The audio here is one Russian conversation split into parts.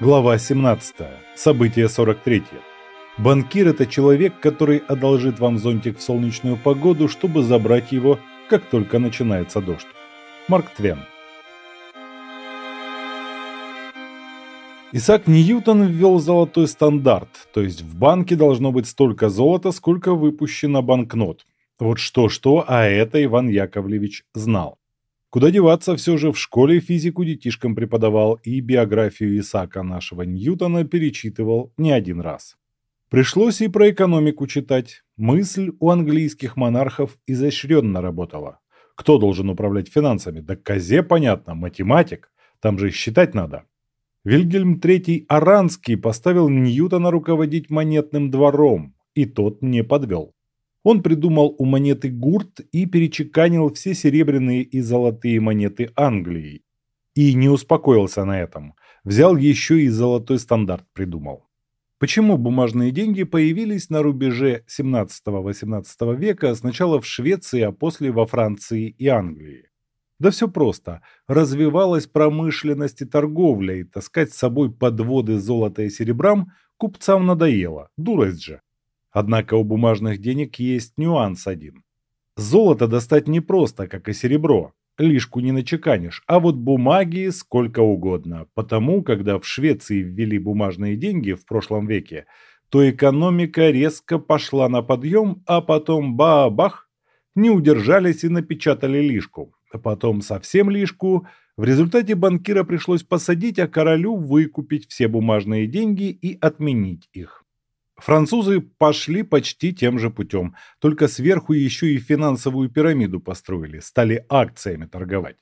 Глава 17. Событие 43. Банкир – это человек, который одолжит вам зонтик в солнечную погоду, чтобы забрать его, как только начинается дождь. Марк Твен. Исаак Ньютон ввел золотой стандарт, то есть в банке должно быть столько золота, сколько выпущено банкнот. Вот что-что, а это Иван Яковлевич знал. Куда деваться, все же в школе физику детишкам преподавал и биографию Исаака нашего Ньютона перечитывал не один раз. Пришлось и про экономику читать. Мысль у английских монархов изощренно работала. Кто должен управлять финансами? Да козе понятно, математик. Там же считать надо. Вильгельм III Аранский поставил Ньютона руководить монетным двором, и тот не подвел. Он придумал у монеты гурт и перечеканил все серебряные и золотые монеты Англии. И не успокоился на этом. Взял еще и золотой стандарт придумал. Почему бумажные деньги появились на рубеже 17-18 века сначала в Швеции, а после во Франции и Англии? Да все просто. Развивалась промышленность и торговля, и таскать с собой подводы золота и серебрам купцам надоело. Дурость же. Однако у бумажных денег есть нюанс один. Золото достать непросто, как и серебро. Лишку не начеканишь, а вот бумаги сколько угодно. Потому, когда в Швеции ввели бумажные деньги в прошлом веке, то экономика резко пошла на подъем, а потом ба-бах, не удержались и напечатали лишку. Потом совсем лишку. В результате банкира пришлось посадить, а королю выкупить все бумажные деньги и отменить их. Французы пошли почти тем же путем, только сверху еще и финансовую пирамиду построили, стали акциями торговать.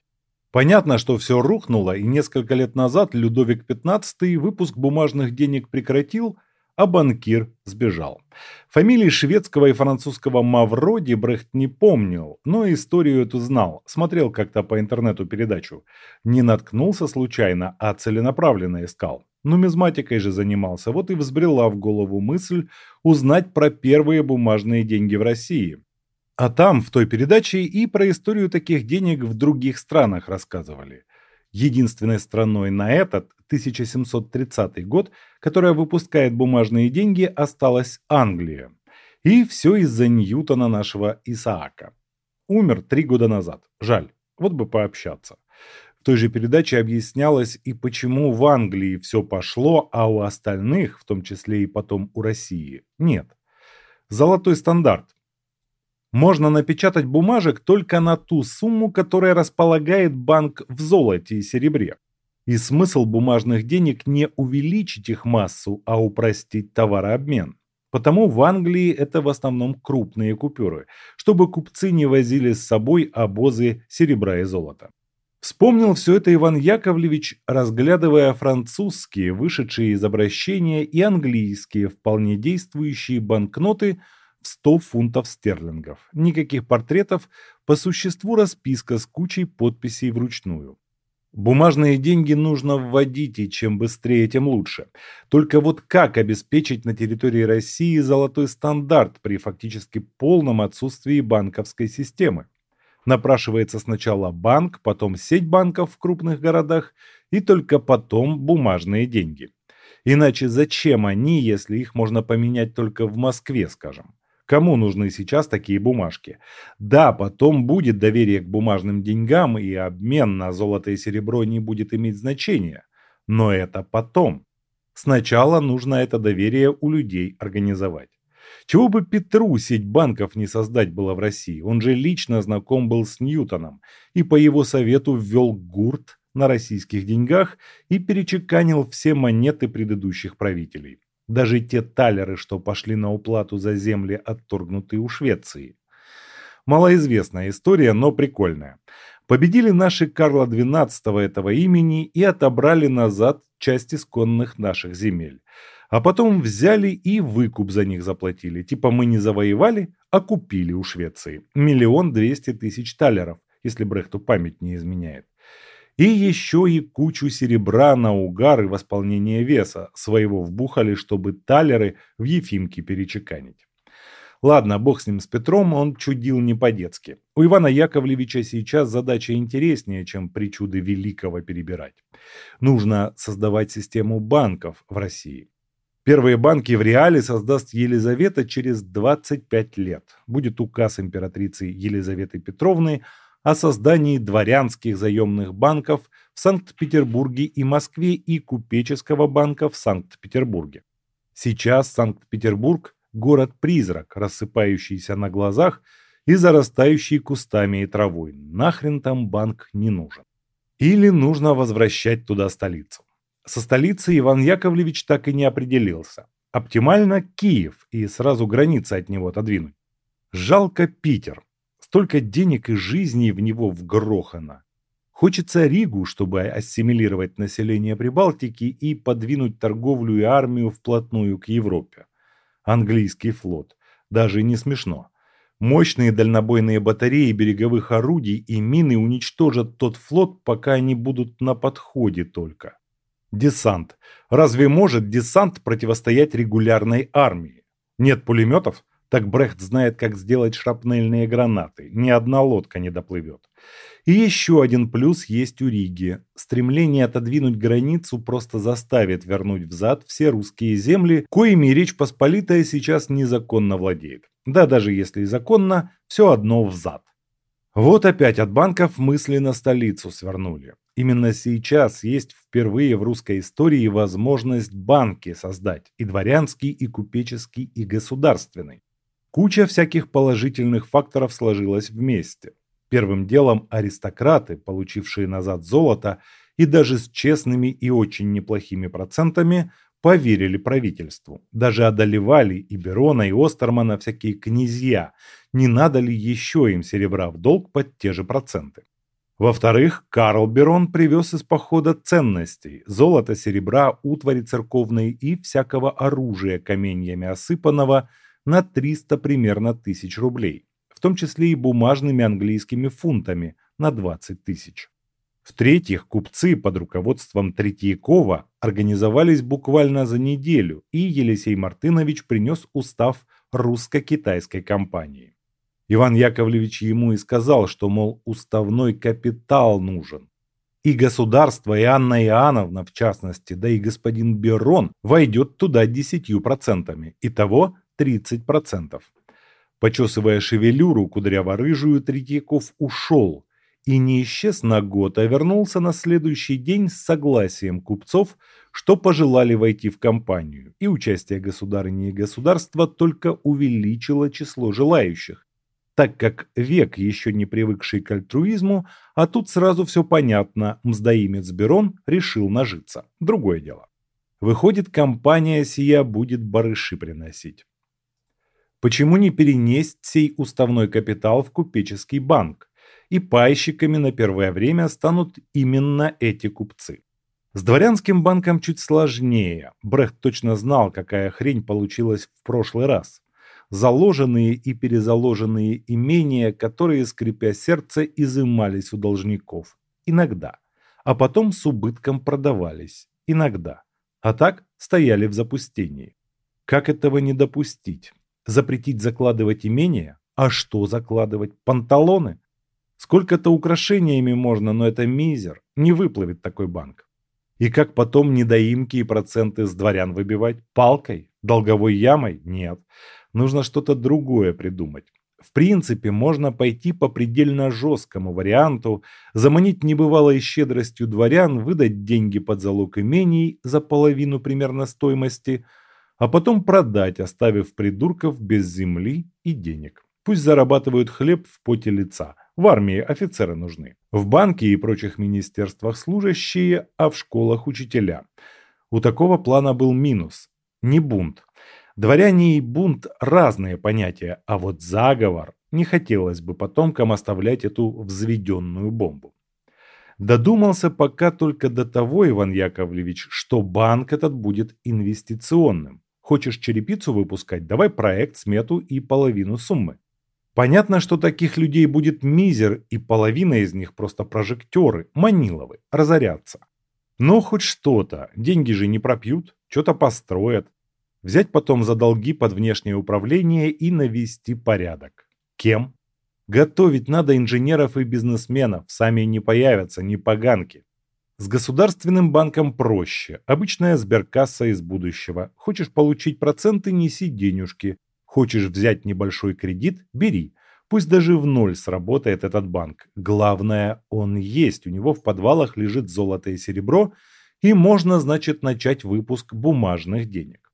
Понятно, что все рухнуло, и несколько лет назад Людовик XV выпуск бумажных денег прекратил, а банкир сбежал. Фамилии шведского и французского Мавроди Брехт не помнил, но историю эту знал, смотрел как-то по интернету передачу. Не наткнулся случайно, а целенаправленно искал. Нумизматикой же занимался, вот и взбрела в голову мысль узнать про первые бумажные деньги в России. А там, в той передаче, и про историю таких денег в других странах рассказывали. Единственной страной на этот 1730 год, которая выпускает бумажные деньги, осталась Англия. И все из-за Ньютона нашего Исаака. Умер три года назад. Жаль, вот бы пообщаться. Той же передаче объяснялось и почему в Англии все пошло, а у остальных, в том числе и потом у России, нет. Золотой стандарт. Можно напечатать бумажек только на ту сумму, которая располагает банк в золоте и серебре. И смысл бумажных денег не увеличить их массу, а упростить товарообмен. Потому в Англии это в основном крупные купюры, чтобы купцы не возили с собой обозы серебра и золота. Вспомнил все это Иван Яковлевич, разглядывая французские, вышедшие из обращения, и английские, вполне действующие банкноты в 100 фунтов стерлингов. Никаких портретов, по существу расписка с кучей подписей вручную. Бумажные деньги нужно вводить, и чем быстрее, тем лучше. Только вот как обеспечить на территории России золотой стандарт при фактически полном отсутствии банковской системы? Напрашивается сначала банк, потом сеть банков в крупных городах и только потом бумажные деньги. Иначе зачем они, если их можно поменять только в Москве, скажем? Кому нужны сейчас такие бумажки? Да, потом будет доверие к бумажным деньгам и обмен на золото и серебро не будет иметь значения. Но это потом. Сначала нужно это доверие у людей организовать. Чего бы Петру сеть банков не создать было в России, он же лично знаком был с Ньютоном и по его совету ввел гурт на российских деньгах и перечеканил все монеты предыдущих правителей. Даже те талеры, что пошли на уплату за земли, отторгнутые у Швеции. Малоизвестная история, но прикольная. Победили наши Карла XII этого имени и отобрали назад часть исконных наших земель а потом взяли и выкуп за них заплатили. Типа мы не завоевали, а купили у Швеции. Миллион двести тысяч талеров, если Брехту память не изменяет. И еще и кучу серебра на угар и восполнение веса своего вбухали, чтобы талеры в Ефимке перечеканить. Ладно, бог с ним, с Петром, он чудил не по-детски. У Ивана Яковлевича сейчас задача интереснее, чем причуды великого перебирать. Нужно создавать систему банков в России. Первые банки в реале создаст Елизавета через 25 лет. Будет указ императрицы Елизаветы Петровны о создании дворянских заемных банков в Санкт-Петербурге и Москве и купеческого банка в Санкт-Петербурге. Сейчас Санкт-Петербург – город-призрак, рассыпающийся на глазах и зарастающий кустами и травой. Нахрен там банк не нужен. Или нужно возвращать туда столицу. Со столицей Иван Яковлевич так и не определился. Оптимально Киев и сразу границы от него отодвинуть. Жалко Питер. Столько денег и жизней в него вгрохано. Хочется Ригу, чтобы ассимилировать население Прибалтики и подвинуть торговлю и армию вплотную к Европе. Английский флот. Даже не смешно. Мощные дальнобойные батареи береговых орудий и мины уничтожат тот флот, пока они будут на подходе только. Десант. Разве может десант противостоять регулярной армии? Нет пулеметов? Так Брехт знает, как сделать шрапнельные гранаты. Ни одна лодка не доплывет. И еще один плюс есть у Риги. Стремление отодвинуть границу просто заставит вернуть взад все русские земли, коими Речь Посполитая сейчас незаконно владеет. Да даже если и законно, все одно взад. Вот опять от банков мысли на столицу свернули. Именно сейчас есть впервые в русской истории возможность банки создать и дворянский, и купеческий, и государственный. Куча всяких положительных факторов сложилась вместе. Первым делом аристократы, получившие назад золото и даже с честными и очень неплохими процентами, поверили правительству. Даже одолевали и Берона, и Остермана всякие князья. Не надо ли еще им серебра в долг под те же проценты? Во-вторых, Карл Берон привез из похода ценностей – золото, серебра, утвари церковной и всякого оружия каменьями осыпанного – на 300 примерно тысяч рублей, в том числе и бумажными английскими фунтами на 20 тысяч. В-третьих, купцы под руководством Третьякова организовались буквально за неделю, и Елисей Мартынович принес устав русско-китайской компании. Иван Яковлевич ему и сказал, что, мол, уставной капитал нужен. И государство, и Анна Иоанновна, в частности, да и господин Берон войдет туда десятью процентами. Итого 30%. Почесывая шевелюру кудряво-рыжую, Третьяков ушел и не исчез на год, а вернулся на следующий день с согласием купцов, что пожелали войти в компанию, и участие государыни и государства только увеличило число желающих, так как век еще не привыкший к альтруизму, а тут сразу все понятно, мздоимец Берон решил нажиться. Другое дело. Выходит, компания сия будет барыши приносить. Почему не перенесть сей уставной капитал в купеческий банк? И пайщиками на первое время станут именно эти купцы. С дворянским банком чуть сложнее. Брехт точно знал, какая хрень получилась в прошлый раз. Заложенные и перезаложенные имения, которые, скрипя сердце, изымались у должников. Иногда. А потом с убытком продавались. Иногда. А так стояли в запустении. Как этого не допустить? Запретить закладывать имение? А что закладывать? Панталоны? Сколько-то украшениями можно, но это мизер. Не выплывет такой банк. И как потом недоимки и проценты с дворян выбивать? Палкой? Долговой ямой? Нет. Нужно что-то другое придумать. В принципе, можно пойти по предельно жесткому варианту, заманить небывалой щедростью дворян, выдать деньги под залог имений за половину примерно стоимости – а потом продать, оставив придурков без земли и денег. Пусть зарабатывают хлеб в поте лица. В армии офицеры нужны. В банке и прочих министерствах служащие, а в школах учителя. У такого плана был минус. Не бунт. Дворяне и бунт – разные понятия, а вот заговор – не хотелось бы потомкам оставлять эту взведенную бомбу. Додумался пока только до того, Иван Яковлевич, что банк этот будет инвестиционным. Хочешь черепицу выпускать, давай проект, смету и половину суммы. Понятно, что таких людей будет мизер, и половина из них просто прожектеры, маниловы, разорятся. Но хоть что-то, деньги же не пропьют, что-то построят. Взять потом за долги под внешнее управление и навести порядок. Кем? Готовить надо инженеров и бизнесменов, сами не появятся, не поганки. С государственным банком проще. Обычная сберкасса из будущего. Хочешь получить проценты – неси денежки. Хочешь взять небольшой кредит – бери. Пусть даже в ноль сработает этот банк. Главное, он есть. У него в подвалах лежит золото и серебро, и можно, значит, начать выпуск бумажных денег.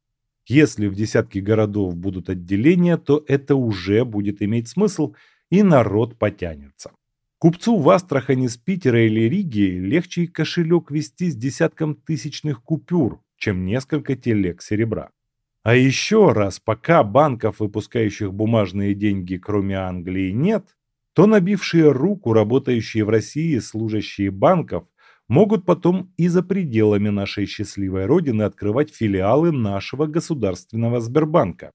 Если в десятки городов будут отделения, то это уже будет иметь смысл, и народ потянется. Купцу в Астрахани с Питера или Риги легче кошелек вести с десятком тысячных купюр, чем несколько телег серебра. А еще раз, пока банков, выпускающих бумажные деньги, кроме Англии, нет, то набившие руку работающие в России служащие банков могут потом и за пределами нашей счастливой родины открывать филиалы нашего государственного Сбербанка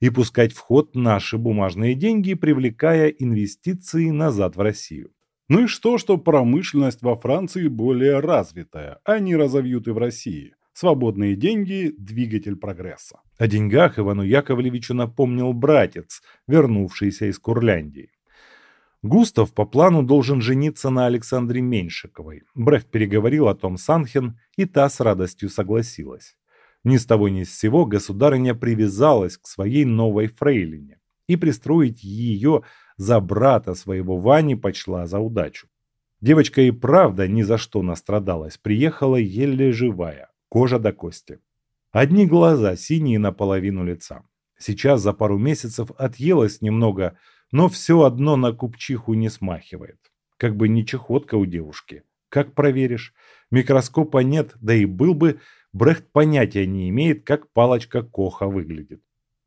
и пускать в ход наши бумажные деньги, привлекая инвестиции назад в Россию. Ну и что, что промышленность во Франции более развитая, а не и в России. Свободные деньги – двигатель прогресса. О деньгах Ивану Яковлевичу напомнил братец, вернувшийся из Курляндии. Густав по плану должен жениться на Александре Меньшиковой. Брехт переговорил о том с Анхен, и та с радостью согласилась. Ни с того ни с сего государыня привязалась к своей новой фрейлине, и пристроить ее за брата своего Вани почла за удачу. Девочка и правда ни за что настрадалась, приехала еле живая, кожа до кости. Одни глаза, синие наполовину лица. Сейчас за пару месяцев отъелась немного, но все одно на купчиху не смахивает. Как бы не чехотка у девушки. Как проверишь? Микроскопа нет, да и был бы, Брехт понятия не имеет, как палочка Коха выглядит.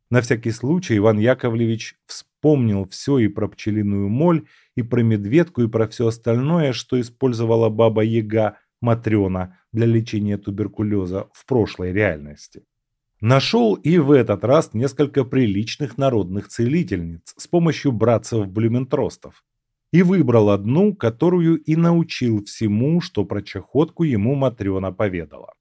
На всякий случай Иван Яковлевич вспомнил все и про пчелиную моль, и про медведку, и про все остальное, что использовала баба Яга, Матрена, для лечения туберкулеза в прошлой реальности. Нашел и в этот раз несколько приличных народных целительниц с помощью братцев-блюментростов. И выбрал одну, которую и научил всему, что про чахотку ему Матрена поведала.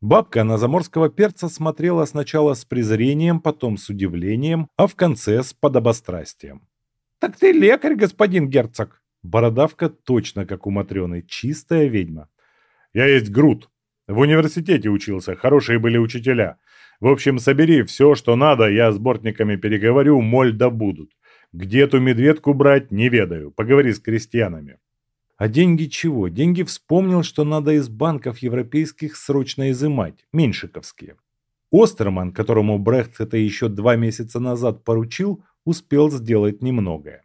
Бабка на заморского перца смотрела сначала с презрением, потом с удивлением, а в конце с подобострастием. «Так ты лекарь, господин герцог!» Бородавка точно как у Матрены, чистая ведьма. «Я есть Грут. В университете учился, хорошие были учителя. В общем, собери все, что надо, я с бортниками переговорю, моль да будут. Где ту медведку брать, не ведаю. Поговори с крестьянами». А деньги чего? Деньги вспомнил, что надо из банков европейских срочно изымать, меньшиковские. Остерман, которому Брехт это еще два месяца назад поручил, успел сделать немногое.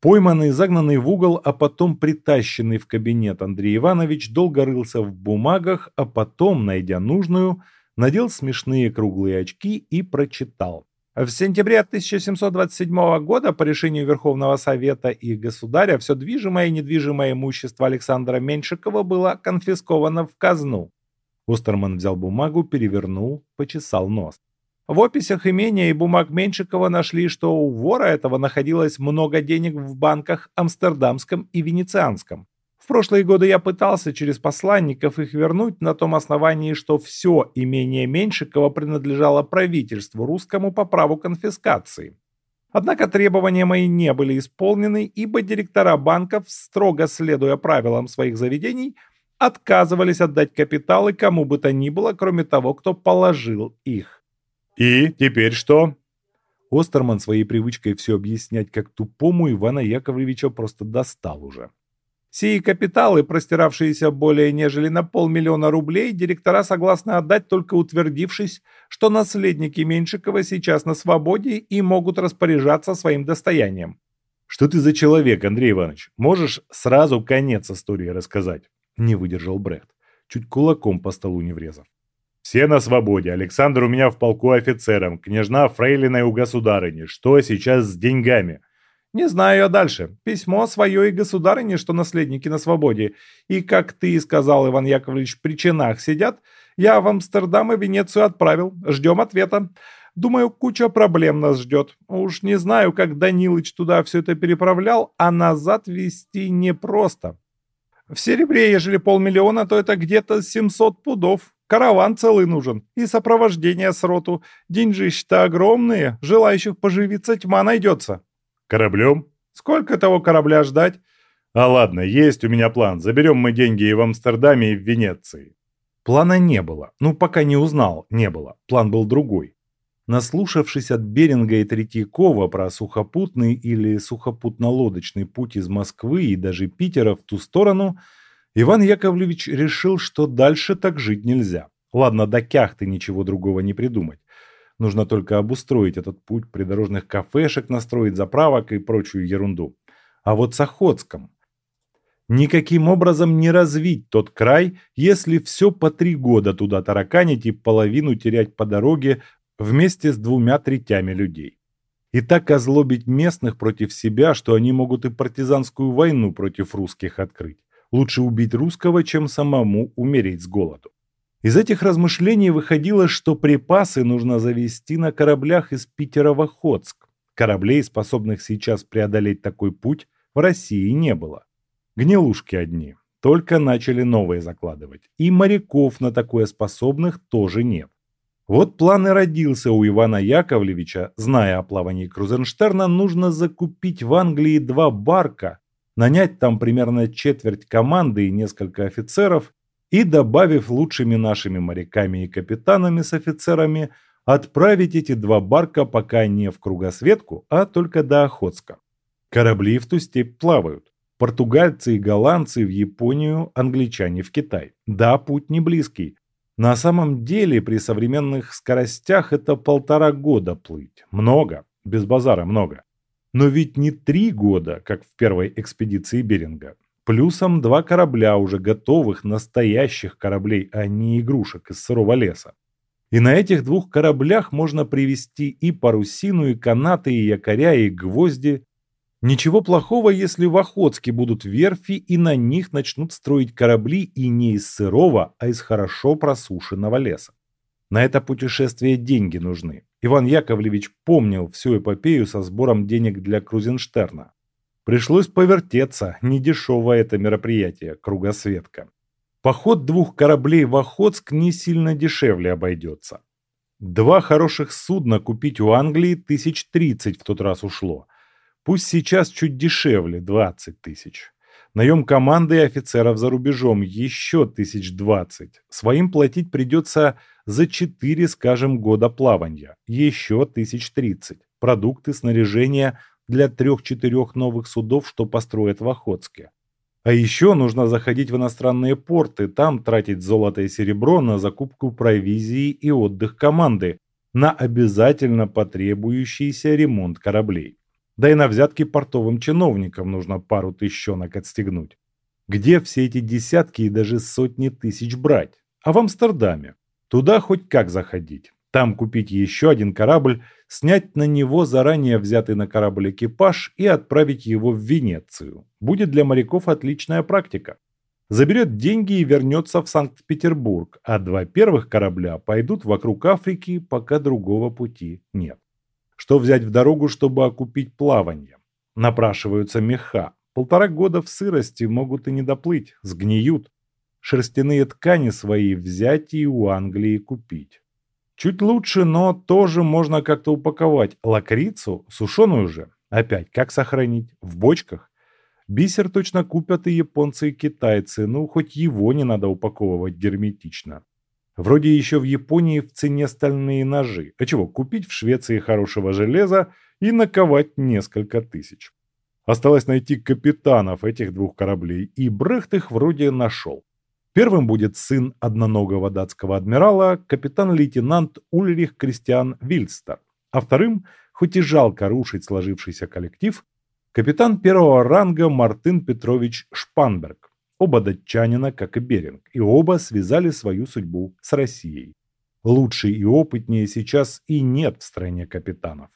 Пойманный, загнанный в угол, а потом притащенный в кабинет Андрей Иванович долго рылся в бумагах, а потом, найдя нужную, надел смешные круглые очки и прочитал. В сентябре 1727 года по решению Верховного Совета и Государя все движимое и недвижимое имущество Александра Меньшикова было конфисковано в казну. Остерман взял бумагу, перевернул, почесал нос. В описях имения и бумаг Меньшикова нашли, что у вора этого находилось много денег в банках Амстердамском и Венецианском прошлые годы я пытался через посланников их вернуть на том основании, что все имение Меньшикова принадлежало правительству русскому по праву конфискации. Однако требования мои не были исполнены, ибо директора банков, строго следуя правилам своих заведений, отказывались отдать капиталы кому бы то ни было, кроме того, кто положил их. «И теперь что?» Остерман своей привычкой все объяснять как тупому Ивана Яковлевича просто достал уже. Сии капиталы, простиравшиеся более нежели на полмиллиона рублей, директора согласны отдать, только утвердившись, что наследники Меньшикова сейчас на свободе и могут распоряжаться своим достоянием. «Что ты за человек, Андрей Иванович? Можешь сразу конец истории рассказать?» Не выдержал Брехт, чуть кулаком по столу не врезав. «Все на свободе. Александр у меня в полку офицером, княжна Фрейлиной у государыни. Что сейчас с деньгами?» Не знаю я дальше. Письмо свое и государыне, что наследники на свободе. И, как ты сказал, Иван Яковлевич, в причинах сидят. Я в Амстердам и Венецию отправил. Ждем ответа. Думаю, куча проблем нас ждет. Уж не знаю, как Данилыч туда все это переправлял, а назад везти непросто. В серебре, ежели полмиллиона, то это где-то 700 пудов. Караван целый нужен и сопровождение с роту. Деньжища-то огромные, желающих поживиться тьма найдется. Кораблем? Сколько того корабля ждать? А ладно, есть у меня план. Заберем мы деньги и в Амстердаме, и в Венеции. Плана не было. Ну, пока не узнал, не было. План был другой. Наслушавшись от Беринга и Третьякова про сухопутный или сухопутно-лодочный путь из Москвы и даже Питера в ту сторону, Иван Яковлевич решил, что дальше так жить нельзя. Ладно, до Кяхты ничего другого не придумать. Нужно только обустроить этот путь придорожных кафешек, настроить заправок и прочую ерунду. А вот с Охотском. Никаким образом не развить тот край, если все по три года туда тараканить и половину терять по дороге вместе с двумя третями людей. И так озлобить местных против себя, что они могут и партизанскую войну против русских открыть. Лучше убить русского, чем самому умереть с голоду. Из этих размышлений выходило, что припасы нужно завести на кораблях из Питера в Охотск. Кораблей, способных сейчас преодолеть такой путь, в России не было. Гнилушки одни, только начали новые закладывать. И моряков на такое способных тоже нет. Вот план и родился у Ивана Яковлевича, зная о плавании Крузенштерна, нужно закупить в Англии два барка, нанять там примерно четверть команды и несколько офицеров, и, добавив лучшими нашими моряками и капитанами с офицерами, отправить эти два барка пока не в кругосветку, а только до Охотска. Корабли в ту степь плавают. Португальцы и голландцы в Японию, англичане в Китай. Да, путь не близкий, на самом деле при современных скоростях это полтора года плыть. Много, без базара много. Но ведь не три года, как в первой экспедиции Беринга. Плюсом два корабля уже готовых, настоящих кораблей, а не игрушек из сырого леса. И на этих двух кораблях можно привезти и парусину, и канаты, и якоря, и гвозди, Ничего плохого, если в Охотске будут верфи и на них начнут строить корабли и не из сырого, а из хорошо просушенного леса. На это путешествие деньги нужны. Иван Яковлевич помнил всю эпопею со сбором денег для Крузенштерна. Пришлось повертеться, недешевое это мероприятие, кругосветка. Поход двух кораблей в Охотск не сильно дешевле обойдется. Два хороших судна купить у Англии тысяч тридцать в тот раз ушло – Пусть сейчас чуть дешевле, 20 тысяч. Наем команды и офицеров за рубежом еще тысяч двадцать. Своим платить придется за 4, скажем, года плавания. Еще тысяч тридцать. Продукты, снаряжение для трех-четырех новых судов, что построят в Охотске. А еще нужно заходить в иностранные порты, там тратить золото и серебро на закупку провизии и отдых команды, на обязательно потребующийся ремонт кораблей. Да и на взятки портовым чиновникам нужно пару тыщенок отстегнуть. Где все эти десятки и даже сотни тысяч брать? А в Амстердаме. Туда хоть как заходить. Там купить еще один корабль, снять на него заранее взятый на корабль экипаж и отправить его в Венецию. Будет для моряков отличная практика. Заберет деньги и вернется в Санкт-Петербург, а два первых корабля пойдут вокруг Африки, пока другого пути нет. Что взять в дорогу, чтобы окупить плавание? Напрашиваются меха. Полтора года в сырости могут и не доплыть, сгниют. Шерстяные ткани свои взять и у Англии купить. Чуть лучше, но тоже можно как-то упаковать. Лакрицу, сушеную же, опять, как сохранить? В бочках? Бисер точно купят и японцы, и китайцы, ну хоть его не надо упаковывать герметично. Вроде еще в Японии в цене стальные ножи. А чего, купить в Швеции хорошего железа и наковать несколько тысяч. Осталось найти капитанов этих двух кораблей, и Брехт их вроде нашел. Первым будет сын одноногого датского адмирала, капитан-лейтенант Ульрих Кристиан Вильстер, а вторым, хоть и жалко рушить сложившийся коллектив, капитан первого ранга Мартын Петрович Шпанберг. Оба датчанина, как и Беринг, и оба связали свою судьбу с Россией. Лучше и опытнее сейчас и нет в стране капитанов.